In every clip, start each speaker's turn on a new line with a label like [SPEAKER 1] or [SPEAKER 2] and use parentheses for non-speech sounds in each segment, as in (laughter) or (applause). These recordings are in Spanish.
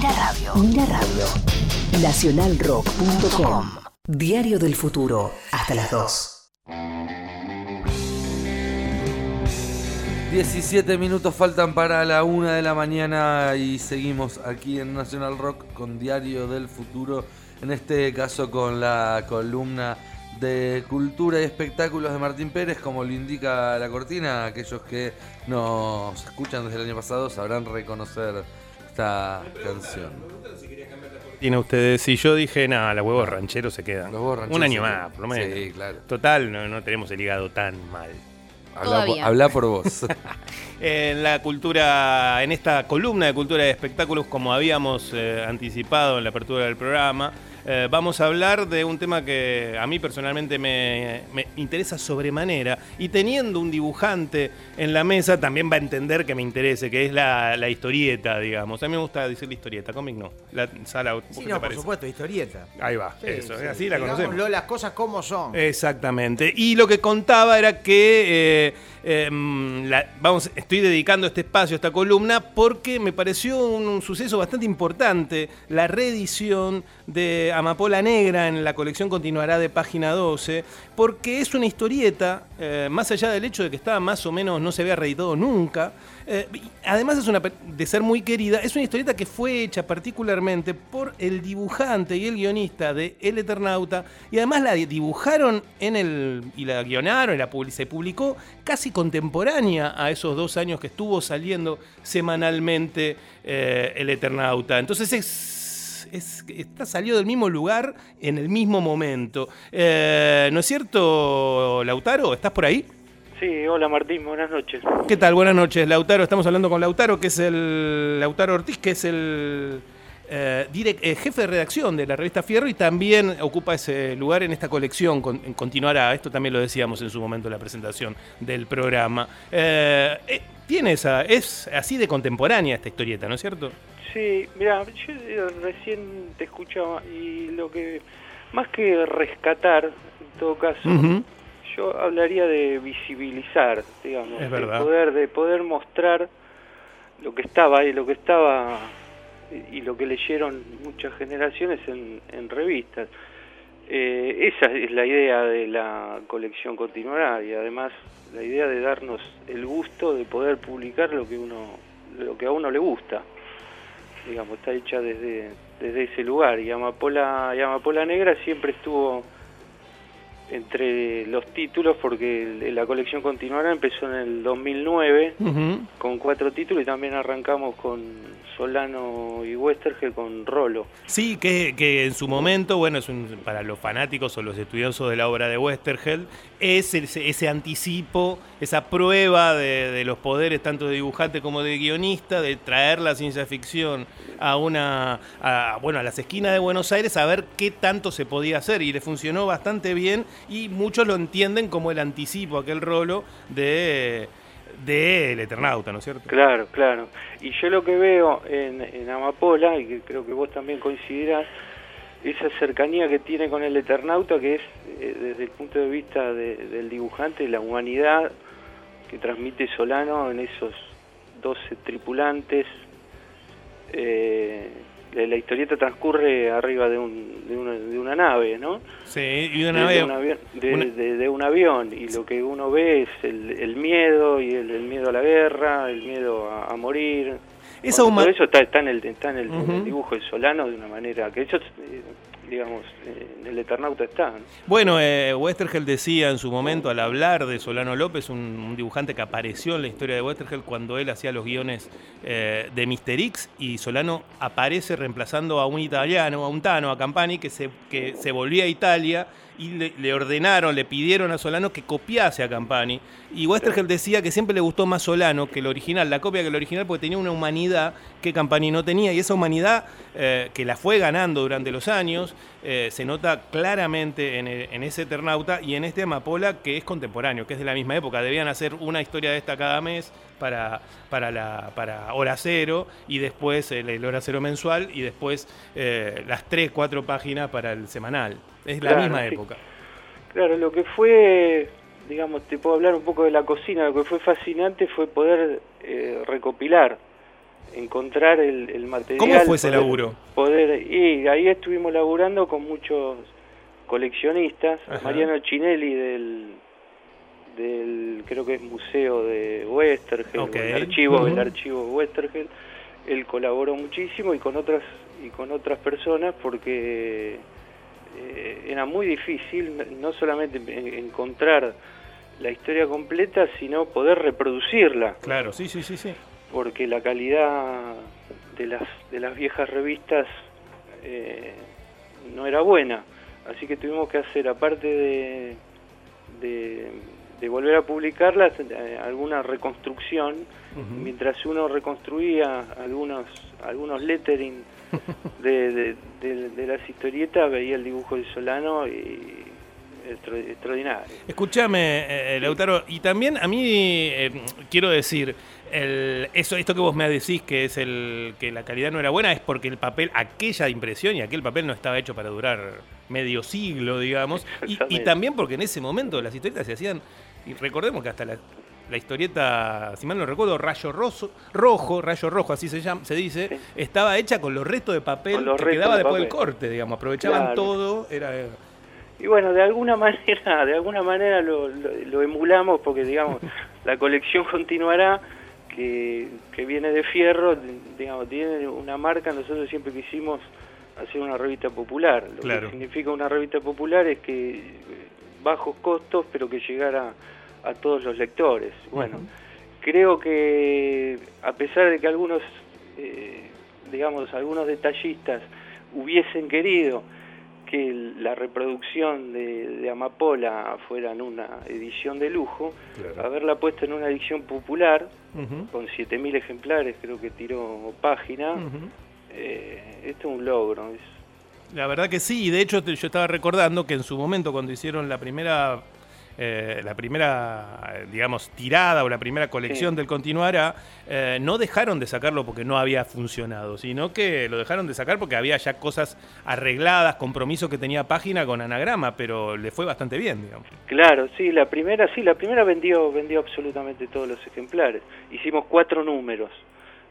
[SPEAKER 1] Mira Radio. Mira Radio. Nacionalrock.com. Diario del futuro. Hasta las 2.
[SPEAKER 2] 17 minutos faltan para la una de la mañana y seguimos aquí en Nacional Rock con Diario del Futuro, en este caso con la columna de Cultura y Espectáculos de Martín Pérez, como lo indica la cortina, aquellos que nos escuchan desde el año pasado sabrán reconocer esta canción.
[SPEAKER 3] Tiene ustedes, si yo dije, nada, los huevos rancheros se quedan.
[SPEAKER 2] Los huevos rancheros
[SPEAKER 3] Un año más, por lo menos.
[SPEAKER 2] Sí, claro.
[SPEAKER 3] Total, no, no tenemos el hígado tan mal.
[SPEAKER 2] Habla, por,
[SPEAKER 4] Todavía.
[SPEAKER 2] habla por vos. (laughs) (laughs)
[SPEAKER 3] En la cultura, en esta columna de cultura y espectáculos, como habíamos eh, anticipado en la apertura del programa, eh, vamos a hablar de un tema que a mí personalmente me, me interesa sobremanera. Y teniendo un dibujante en la mesa, también va a entender que me interese, que es la, la historieta, digamos. A mí me gusta decir la historieta, cómic no. La sala, ¿vos
[SPEAKER 5] Sí, no, por supuesto, historieta.
[SPEAKER 3] Ahí va,
[SPEAKER 5] Sí,
[SPEAKER 3] eso,
[SPEAKER 5] sí.
[SPEAKER 3] así la conocemos.
[SPEAKER 5] Digámoslo, las cosas como son.
[SPEAKER 3] Exactamente. Y lo que contaba era que eh, em, la- vamos, estoy dedicando este espacio, esta columna, porque me pareció un, un suceso bastante importante, la reedición de Amapola Negra en la colección continuará de página 12, porque es una historieta, eh, más allá del hecho de que estaba más o menos, no se había reeditado nunca, eh, además es una, de ser muy querida, es una historieta que fue hecha particularmente por el dibujante y el guionista de El Eternauta, y además la dibujaron en el. y la guionaron y la se publicó casi contemporánea a esos dos años que estuvo saliendo semanalmente eh, El Eternauta. Entonces es. Es- está salido del mismo lugar en el mismo momento. Eh, ¿No es cierto, Lautaro? ¿Estás por ahí?
[SPEAKER 6] Sí, hola Martín, buenas noches.
[SPEAKER 3] ¿Qué tal? Buenas noches, Lautaro. Estamos hablando con Lautaro, que es el. Lautaro Ortiz, que es el. eh, eh, jefe de redacción de la revista Fierro y también ocupa ese lugar en esta colección. Con, continuará, esto también lo decíamos en su momento en la presentación del programa. Eh, tiene esa, es así de contemporánea esta historieta, ¿no es cierto?
[SPEAKER 6] Sí, mira, yo eh, recién te escuchaba y lo que más que rescatar, en todo caso, yo hablaría de visibilizar, digamos,
[SPEAKER 3] Es verdad.
[SPEAKER 6] poder de poder mostrar lo que estaba ahí, lo que estaba y y lo que leyeron muchas generaciones en, en revistas. Eh, esa es la idea de la colección continuará y además la idea de darnos el gusto de poder publicar lo que uno lo que a uno le gusta digamos está hecha desde desde ese lugar y Amapola y Amapola Negra siempre estuvo entre los títulos porque la colección continuará empezó en el 2009
[SPEAKER 3] Ujú.
[SPEAKER 6] con cuatro títulos y también arrancamos con Solano y Westergel con Rolo.
[SPEAKER 3] Sí, que, que en su momento, bueno, es un- para los fanáticos o los estudiosos de la obra de Westergeld, es ese, ese anticipo, esa prueba de, de los poderes tanto de dibujante como de guionista, de traer la ciencia ficción a una, a, bueno, a las esquinas de Buenos Aires a ver qué tanto se podía hacer. Y le funcionó bastante bien y muchos lo entienden como el anticipo, aquel rolo de de El Eternauta, ¿no es cierto?
[SPEAKER 6] Claro, claro. Y yo lo que veo en, Amapola, y que creo que vos también coincidirás, esa cercanía que tiene con el Eternauta, que es eh, desde el punto de vista de- del dibujante, la humanidad que transmite Solano en esos 12 tripulantes. Eh, la, la historieta transcurre arriba de, un, de, una, de una nave, ¿no?
[SPEAKER 3] Sí, y
[SPEAKER 6] de, un avión, de,
[SPEAKER 3] una-
[SPEAKER 6] de- un avión y lo que uno ve es el, el miedo y el, el miedo a la guerra, el miedo a, a morir.
[SPEAKER 3] Esa
[SPEAKER 6] Bueno,
[SPEAKER 3] huma-
[SPEAKER 6] todo eso está, está en el está en el, el dibujo de Solano de una manera que eso eh, digamos eh, en el Eternauta está. ¿no?
[SPEAKER 3] Bueno, eh, Westergel decía en su momento al hablar de Solano López, un, un dibujante que apareció en la historia de Westergel cuando él hacía los guiones eh, de Mister X y Solano aparece reemplazando a un italiano, a un Tano, a Campani, que se, que se volvía a Italia y le, le ordenaron, le pidieron a Solano que copiase a Campani. Y Westergel decía que siempre le gustó más Solano que el original, la copia que el original, porque tenía una humanidad que Campani no tenía. Y esa humanidad eh, que la fue ganando durante los años eh, se nota claramente en, ese Eternauta y en este Amapola que es contemporáneo, que es de la misma época. Debían hacer una historia de esta cada mes para, para, la, para Hora Cero y después el, el Hora Cero mensual y después eh, las tres, cuatro páginas para el semanal. Es la
[SPEAKER 6] Claro,
[SPEAKER 3] misma
[SPEAKER 6] sí.
[SPEAKER 3] época.
[SPEAKER 6] Claro, lo que fue, digamos, te puedo hablar un poco de la cocina, lo que fue fascinante fue poder eh, recopilar encontrar el, el material.
[SPEAKER 3] ¿Cómo fue ese
[SPEAKER 6] poder-
[SPEAKER 3] laburo?
[SPEAKER 6] Poder, y ahí estuvimos laburando con muchos coleccionistas.
[SPEAKER 3] Ajá.
[SPEAKER 6] Mariano Chinelli del, del, creo que es Museo de Westergel, el archivo, el
[SPEAKER 3] Ujú.
[SPEAKER 6] archivo Westergel. Él colaboró muchísimo y con otras y con otras personas porque eh, era muy difícil no solamente en- encontrar la historia completa, sino poder reproducirla.
[SPEAKER 3] Claro, sí, sí, sí, sí.
[SPEAKER 6] porque la calidad de las de las viejas revistas eh, no era buena. Así que tuvimos que hacer aparte de de, de volver a publicarlas eh, alguna reconstrucción. Mientras uno reconstruía algunos algunos lettering (laughs) de, de, de- de las historietas veía el dibujo del Solano y extra- extraordinario.
[SPEAKER 3] Escúchame, eh, Lautaro, y también a mí eh, quiero decir, el, eso, esto que vos me decís que es el que la calidad no era buena es porque el papel, aquella impresión y aquel papel no estaba hecho para durar medio siglo, digamos, y, y también porque en ese momento las historietas se hacían, y recordemos que hasta la, la historieta, si mal no recuerdo, Rayo Roso, Rojo, Rayo Rojo, así se llama, se dice,
[SPEAKER 6] Sí.
[SPEAKER 3] estaba hecha con los restos de papel que quedaba
[SPEAKER 6] de
[SPEAKER 3] después del corte, digamos, aprovechaban
[SPEAKER 6] Claro.
[SPEAKER 3] todo, era...
[SPEAKER 6] Y bueno, de alguna (laughs) manera, de alguna manera lo, lo- lo emulamos porque digamos (laughs) la colección continuará que, que viene de fierro, digamos, tiene una marca, nosotros siempre quisimos hacer una revista popular. Lo
[SPEAKER 3] Claro.
[SPEAKER 6] que significa una revista popular es que eh, bajos costos, pero que llegara a todos los lectores. Bueno, creo que a pesar de que algunos, eh, digamos, algunos detallistas hubiesen querido que la reproducción de, de Amapola fuera en una edición de lujo,
[SPEAKER 3] Claro.
[SPEAKER 6] haberla puesto en una edición popular,
[SPEAKER 3] ujú,
[SPEAKER 6] con 7.000 ejemplares creo que tiró página, eh, esto es un logro. es-
[SPEAKER 3] La verdad que sí, y de hecho te- yo estaba recordando que en su momento cuando hicieron la primera, eh, la primera, digamos, tirada o la primera colección
[SPEAKER 6] Sí.
[SPEAKER 3] del Continuará, eh, no dejaron de sacarlo porque no había funcionado, sino que lo dejaron de sacar porque había ya cosas arregladas, compromisos que tenía página con anagrama, pero le fue bastante bien, digamos.
[SPEAKER 6] Claro, sí, la primera, sí, la primera vendió, vendió absolutamente todos los ejemplares. Hicimos cuatro números,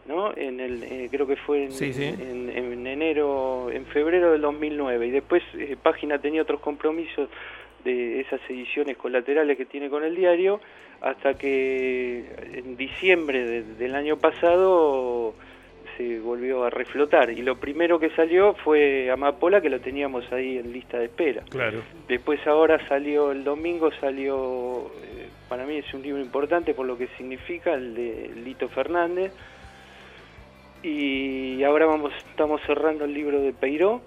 [SPEAKER 6] ¿no? En el, eh, creo que fue en,
[SPEAKER 3] Sí, sí.
[SPEAKER 6] en- en enero, en febrero del 2009. Y después eh, Página tenía otros compromisos de esas ediciones colaterales que tiene con el diario, hasta que en diciembre de- del año pasado se volvió a reflotar. Y lo primero que salió fue Amapola, que lo teníamos ahí en lista de espera.
[SPEAKER 3] Claro.
[SPEAKER 6] Después ahora salió, el domingo salió, eh, para mí es un libro importante por lo que significa, el de Lito Fernández. Y ahora vamos, estamos cerrando el libro de Peiró,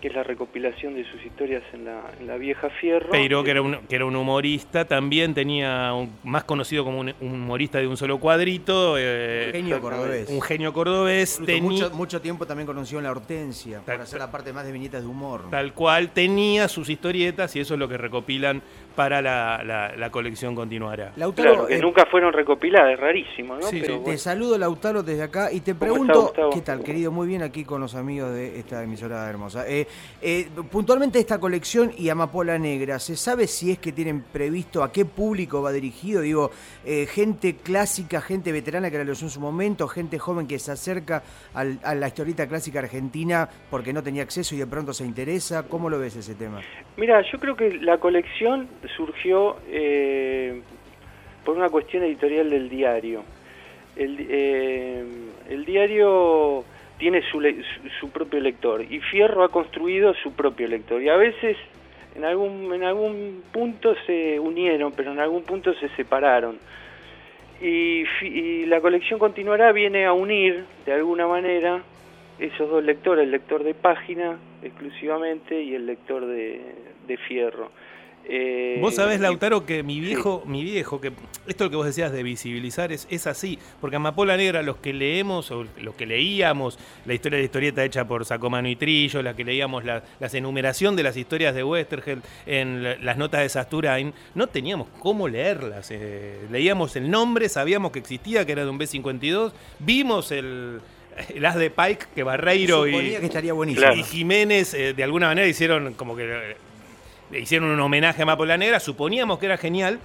[SPEAKER 6] que es la recopilación de sus historias en la, en la vieja Fierro.
[SPEAKER 3] Peiró, que era, un, que era un humorista, también tenía un- más conocido como un, un humorista de un solo cuadrito, eh,
[SPEAKER 4] Genio cordobés.
[SPEAKER 3] un genio cordobés, teni-
[SPEAKER 4] mucho, mucho tiempo también conoció en La Hortensia,
[SPEAKER 3] Tal-
[SPEAKER 4] para hacer la parte más de viñetas de humor.
[SPEAKER 3] Tal cual tenía sus historietas y eso es lo que recopilan para la, la- la colección continuará.
[SPEAKER 4] Lautaro,
[SPEAKER 6] Claro, que
[SPEAKER 4] eh,
[SPEAKER 6] nunca fueron recopiladas, es rarísimo, ¿no?
[SPEAKER 3] Sí,
[SPEAKER 6] Pero
[SPEAKER 4] te
[SPEAKER 6] bueno.
[SPEAKER 4] saludo Lautaro desde acá y te
[SPEAKER 6] ¿Cómo está,
[SPEAKER 4] pregunto? ¿qué tal querido? Muy bien aquí con los amigos de esta emisora hermosa. Eh, eh, puntualmente esta colección y Amapola Negra, ¿se sabe si es que tienen previsto a qué público va dirigido? Digo, eh, gente clásica, gente veterana que la leyó en su momento, gente joven que se acerca a la historieta clásica argentina porque no tenía acceso y de pronto se interesa. ¿Cómo lo ves ese tema?
[SPEAKER 6] Mira, yo creo que la colección surgió eh, por una cuestión editorial del diario. El, el diario tiene su, le- su, propio lector y Fierro ha construido su propio lector y a veces en algún en algún punto se unieron, pero en algún punto se separaron. Y, y la colección continuará viene a unir de alguna manera esos dos lectores, el lector de página exclusivamente y el lector de, de fierro. Eh,
[SPEAKER 3] Vos sabés, Lautaro, que mi viejo, mi viejo, que esto es lo que vos decías de visibilizar es, es así, porque Amapola Negra, los que leemos o los que leíamos la historia de la historieta hecha por Sacomano y Trillo, la que leíamos la, las enumeración de las historias de Westergel en la- las notas de Sasturain, no teníamos cómo leerlas. eh, leíamos el nombre, sabíamos que existía, que era de un B-52, vimos el, el as de Pike que Barreiro y,
[SPEAKER 4] que estaría
[SPEAKER 3] y Jiménez eh, de alguna manera hicieron como que le hicieron un homenaje a Amapola Negra, suponíamos que era genial,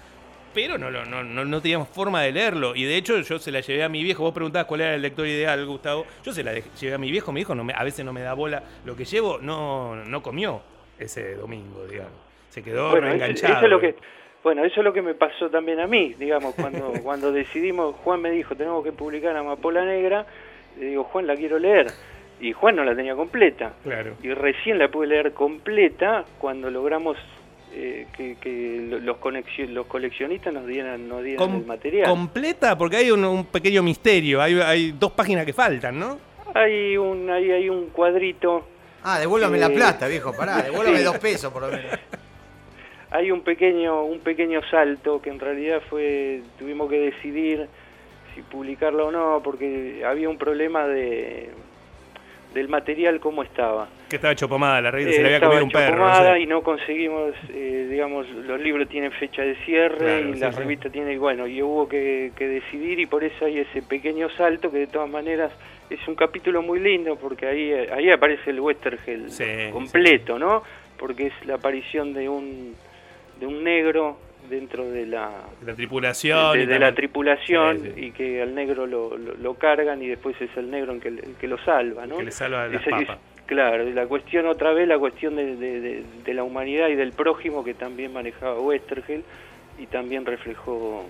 [SPEAKER 3] pero no, no, no, no, teníamos forma de leerlo. Y de hecho yo se la llevé a mi viejo, vos preguntabas cuál era el lector ideal, Gustavo, yo se la llevé a mi viejo, mi hijo no me- a veces no me da bola lo que llevo, no, no comió ese domingo, digamos. Se quedó
[SPEAKER 6] Bueno, eso,
[SPEAKER 3] enganchado.
[SPEAKER 6] eso es lo que bueno, eso es lo que me pasó también a mí, digamos, cuando (laughs) cuando decidimos, Juan me dijo, tenemos que publicar Amapola Negra, le digo, Juan, la quiero leer. Y Juan no la tenía completa.
[SPEAKER 3] Claro.
[SPEAKER 6] Y recién la pude leer completa cuando logramos eh, que, que lo- los, los coleccionistas nos dieran, nos dieran
[SPEAKER 3] Com-
[SPEAKER 6] el material.
[SPEAKER 3] Completa, porque hay un, un pequeño misterio, hay, hay dos páginas que faltan, ¿no?
[SPEAKER 6] Hay un, ahí hay un cuadrito
[SPEAKER 4] Ah, devuélvame la
[SPEAKER 6] Eh.
[SPEAKER 4] plata, viejo, pará, (laughs) devuélvame
[SPEAKER 6] Sí.
[SPEAKER 4] dos pesos por lo menos. (laughs)
[SPEAKER 6] hay un pequeño un pequeño salto que en realidad fue tuvimos que decidir si publicarlo o no porque había un problema de del material cómo estaba
[SPEAKER 3] Que estaba hecho pomada, la revista
[SPEAKER 6] Eh,
[SPEAKER 3] se le había
[SPEAKER 6] estaba
[SPEAKER 3] comido un perro. no
[SPEAKER 6] pomada
[SPEAKER 3] sé.
[SPEAKER 6] y no conseguimos eh, digamos los libros tienen fecha de cierre
[SPEAKER 3] Claro,
[SPEAKER 6] y
[SPEAKER 3] sí,
[SPEAKER 6] la
[SPEAKER 3] sí.
[SPEAKER 6] revista tiene bueno y hubo que, que decidir y por eso hay ese pequeño salto que de todas maneras es un capítulo muy lindo porque ahí ahí aparece el Westergel
[SPEAKER 3] Sí,
[SPEAKER 6] completo no porque es la aparición de un de un negro dentro de la
[SPEAKER 3] La tripulación.
[SPEAKER 6] de, la tripulación
[SPEAKER 3] Sí, sí.
[SPEAKER 6] y que al negro lo, lo, lo cargan y después es el negro en que, el que lo salva, ¿no?
[SPEAKER 3] Que le salva las
[SPEAKER 6] es-
[SPEAKER 3] papas.
[SPEAKER 6] claro, y la cuestión otra vez, la cuestión de, de- de- de la humanidad y del prójimo que también manejaba Westergel y también reflejó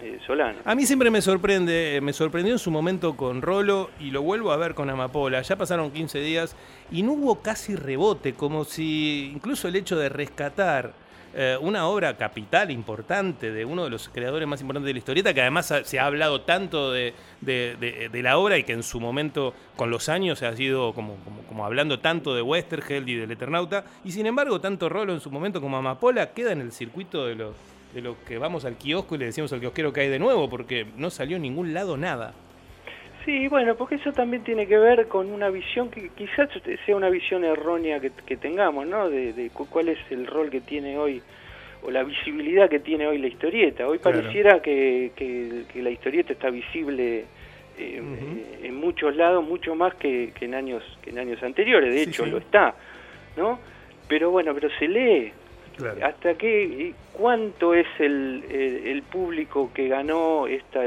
[SPEAKER 6] eh, Solano.
[SPEAKER 3] A mí siempre me sorprende, eh, me sorprendió en su momento con Rolo y lo vuelvo a ver con Amapola. Ya pasaron 15 días y no hubo casi rebote, como si incluso el hecho de rescatar eh, una obra capital importante de uno de los creadores más importantes de la historieta, que además se ha hablado tanto de, de- la obra y que en su momento, con los años, ha sido como, como, hablando tanto de Westergeld y del Eternauta, y sin embargo, tanto Rolo en su momento como Amapola queda en el circuito de los de lo que vamos al kiosco y le decimos al kiosquero que hay de nuevo, porque no salió en ningún lado nada.
[SPEAKER 6] Sí, bueno, porque eso también tiene que ver con una visión que quizás sea una visión errónea que, que tengamos, ¿no? De, de cu- cuál es el rol que tiene hoy o la visibilidad que tiene hoy la historieta. Hoy
[SPEAKER 3] Claro.
[SPEAKER 6] pareciera que, que- que la historieta está visible eh, en muchos lados, mucho más que, que en años que en años anteriores. De
[SPEAKER 3] Sí,
[SPEAKER 6] hecho,
[SPEAKER 3] sí.
[SPEAKER 6] lo está, ¿no? Pero bueno, pero se lee.
[SPEAKER 3] Claro.
[SPEAKER 6] ¿Hasta qué, cuánto es el, el, el público que ganó esta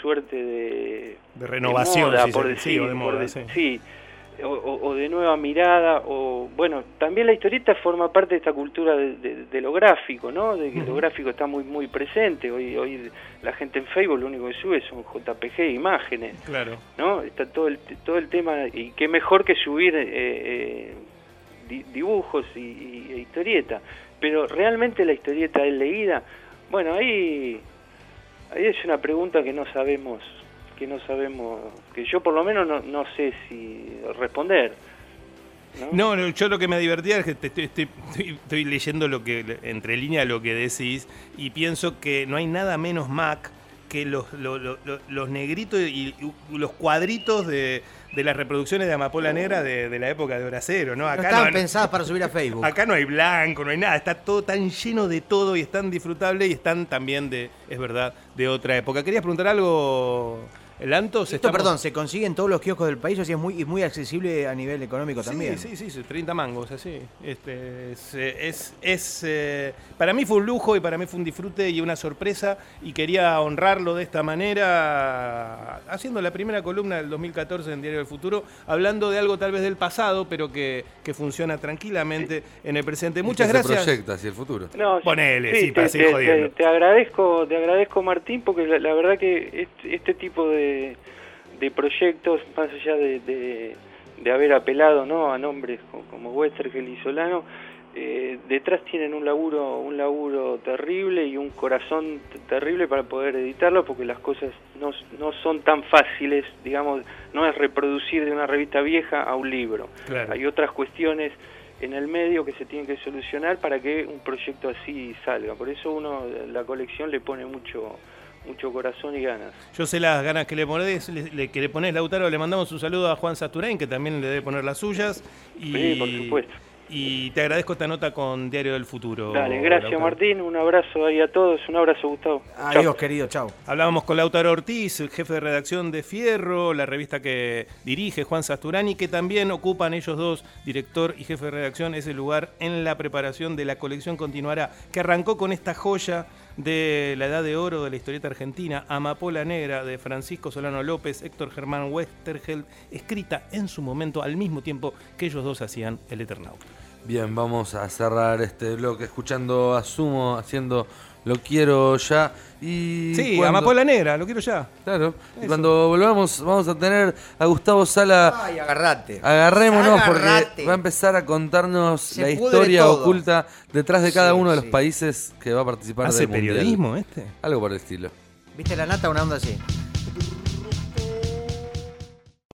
[SPEAKER 6] suerte de,
[SPEAKER 3] De renovación,
[SPEAKER 6] moda,
[SPEAKER 3] si
[SPEAKER 6] por decir,
[SPEAKER 3] sí, o de moda,
[SPEAKER 6] de-
[SPEAKER 3] sí.
[SPEAKER 6] sí, o, o- de nueva mirada, o bueno, también la historieta forma parte de esta cultura de, de- de lo gráfico, ¿no? De que lo gráfico está muy muy presente. Hoy hoy la gente en Facebook lo único que sube son JPG imágenes,
[SPEAKER 3] Claro.
[SPEAKER 6] ¿no? Está todo el todo el tema y qué mejor que subir eh, eh, di- dibujos y, y- e historieta. Pero realmente la historieta es leída. Bueno, ahí ahí es una pregunta que no sabemos que no sabemos que yo por lo menos no, sé si responder. ¿no?
[SPEAKER 3] Yo lo que me divertía es que te estoy, leyendo lo que entre líneas lo que decís y pienso que no hay nada menos Mac que los, lo- lo- lo- los negritos y los cuadritos de, de las reproducciones de Amapola Negra de, de la época de Hora Cero, ¿no?
[SPEAKER 4] No
[SPEAKER 3] Acá
[SPEAKER 4] estaban
[SPEAKER 3] no,
[SPEAKER 4] pensadas para subir a Facebook.
[SPEAKER 3] acá no hay blanco, no hay nada, está todo tan lleno de todo y es tan disfrutable y están también de, es verdad, de otra época. ¿Querías preguntar algo, Lantos?
[SPEAKER 4] Esto, perdón, se consigue en todos los kioscos del país, así es muy, muy accesible a nivel económico también.
[SPEAKER 3] Sí, sí, sí, 30 mangos, así. Este, es, es, es, eh, para mí fue un lujo y para mí fue un disfrute y una sorpresa y quería honrarlo de esta manera, haciendo la primera columna del 2014 en Diario del Futuro, hablando de algo tal vez del pasado, pero que, que funciona tranquilamente en el presente. Muchas gracias.
[SPEAKER 2] Se proyecta hacia el futuro.
[SPEAKER 6] No,
[SPEAKER 3] Ponele, sí,
[SPEAKER 6] te,
[SPEAKER 3] para seguir
[SPEAKER 6] te-
[SPEAKER 3] jodiendo.
[SPEAKER 6] te- te agradezco, te agradezco Martín, porque la, la verdad que este, este tipo de, de proyectos, más allá de, de, de haber apelado ¿no? a nombres co- como Westergel y Solano, eh, detrás tienen un laburo, un laburo terrible y un corazón terrible para poder editarlo, porque las cosas no, no son tan fáciles, digamos, no es reproducir de una revista vieja a un libro.
[SPEAKER 3] Claro.
[SPEAKER 6] Hay otras cuestiones en el medio que se tienen que solucionar para que un proyecto así salga. Por eso uno, la colección le pone mucho mucho corazón y ganas.
[SPEAKER 3] Yo sé las ganas que le pones, le, le- que le pones Lautaro, le mandamos un saludo a Juan Saturain, que también le debe poner las suyas. Y,
[SPEAKER 6] Sí, por supuesto.
[SPEAKER 3] Y te agradezco esta nota con Diario del Futuro.
[SPEAKER 6] Dale, gracias
[SPEAKER 3] Lautaro.
[SPEAKER 6] Martín, un abrazo ahí a todos, un abrazo Gustavo.
[SPEAKER 4] Adiós,
[SPEAKER 6] Chau.
[SPEAKER 4] querido, chao.
[SPEAKER 3] Hablábamos con Lautaro Ortiz, el jefe de redacción de Fierro, la revista que dirige Juan Sasturani, que también ocupan ellos dos, director y jefe de redacción, ese lugar en la preparación de la colección continuará, que arrancó con esta joya de La Edad de Oro de la historieta argentina, Amapola Negra de Francisco Solano López, Héctor Germán Westergeld, escrita en su momento al mismo tiempo que ellos dos hacían El Eternauta.
[SPEAKER 2] Bien, vamos a cerrar este bloque escuchando a Sumo haciendo Lo quiero ya. Y
[SPEAKER 3] Sí,
[SPEAKER 2] cuando-
[SPEAKER 3] Amapola Negra, lo quiero ya.
[SPEAKER 2] Claro. Y cuando volvamos, vamos a tener a Gustavo Sala.
[SPEAKER 4] Ay, agarrate.
[SPEAKER 2] Agarrémonos
[SPEAKER 4] Agarrate.
[SPEAKER 2] porque va a empezar a contarnos
[SPEAKER 4] Se
[SPEAKER 2] la historia
[SPEAKER 4] todo.
[SPEAKER 2] oculta detrás de cada
[SPEAKER 4] Sí,
[SPEAKER 2] uno de los
[SPEAKER 4] sí.
[SPEAKER 2] países que va a participar
[SPEAKER 3] ¿Hace
[SPEAKER 2] del Mundial.
[SPEAKER 3] periodismo este?
[SPEAKER 2] Algo por el estilo.
[SPEAKER 4] ¿Viste la nata? Una onda así.